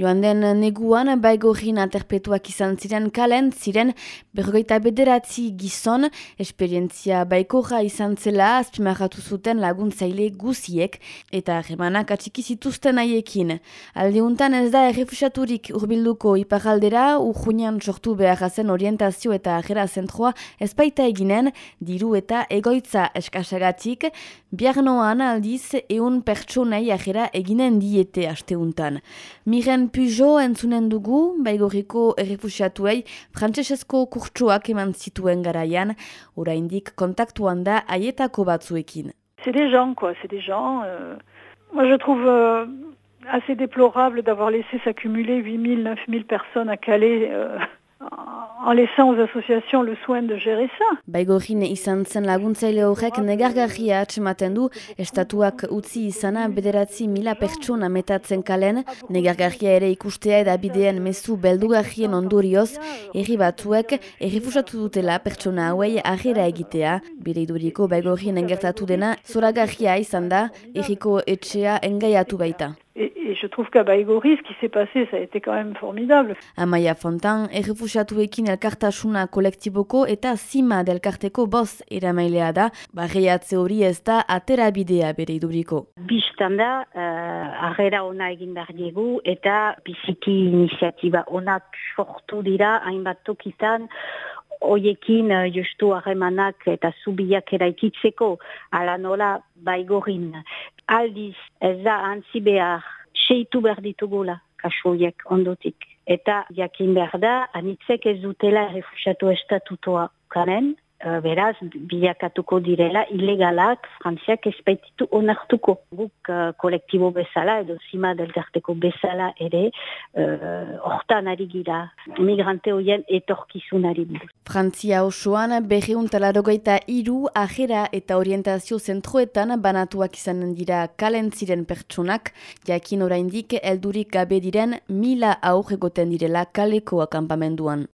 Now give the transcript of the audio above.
Joan den neguan, baigorin aterpetuak izan ziren kalen, ziren berrogeita bederatzi gizon, esperientzia baikorra izan zela, azpimarratu zuten laguntzaile guziek, eta remanak atxiki zituzten haiekin. Aldeuntan ez da errefusaturik urbilduko iparaldera, urjunian sortu behar zen orientazio eta agera zentroa ezpaita eginen, diru eta egoitza eskasagatik, biarnoan aldiz eun pertsonai agera eginen diete asteuntan. Miren Pujo entzunen dugu, baigoriko errefusiatuei frantsesezko kurtsuak eman zituen garaian, oraindik kontaktuan da aietako batzuekin. C'est des gens, quoi, c'est des gens. Euh, moi, je trouve euh, assez déplorable d'avoir laissé s'accumuler 8000, 9000 personnes à Calais. Euh, en laissant aux associations le soin de gérer ça. Baigorin izan zen laguntzaile horrek negargarria atxematen du, estatuak utzi izana bederatzi mila pertsona metatzen kalen, negargarria ere ikustea edabideen mezu beldugarrien ondorioz, erri batzuek errifusatu dutela pertsona hauei agera egitea, bire iduriko baigorin engertatu dena, zoragarria izan da, erriko etxea engaiatu baita. Et, je trouve qu'à Baïgori, ce qui s'est passé, ça a été quand même formidable. Amaia Fontan, errefusiatuekin elkartasuna kolektiboko eta zima delkarteko boz eramailea da, barriatze hori ez da atera bidea bere iduriko. Bistan da, uh, arrera ona egindar diegu eta biziki iniziatiba ona sortu dira hainbat tokitan Oiekin uh, justu harremanak eta zubiak eraikitzeko ala nola baigorin. Aldiz ez da antzi behar seitu behar ditugula kasoiek ondotik. Eta jakin behar da, anitzek ez dutela refusiatu estatutoa kanen, Uh, beraz, bilakatuko direla, ilegalak, frantziak espaititu onartuko. Guk uh, kolektibo bezala, edo zima delgarteko bezala ere, uh, hortan ari gira, emigrante hoien etorkizun ari Frantzia osoan, berriun talarogeita iru, ajera eta orientazio zentroetan banatuak izanen dira kalen ziren pertsonak, jakin oraindik eldurik gabe diren mila aurregoten direla kaleko akampamenduan.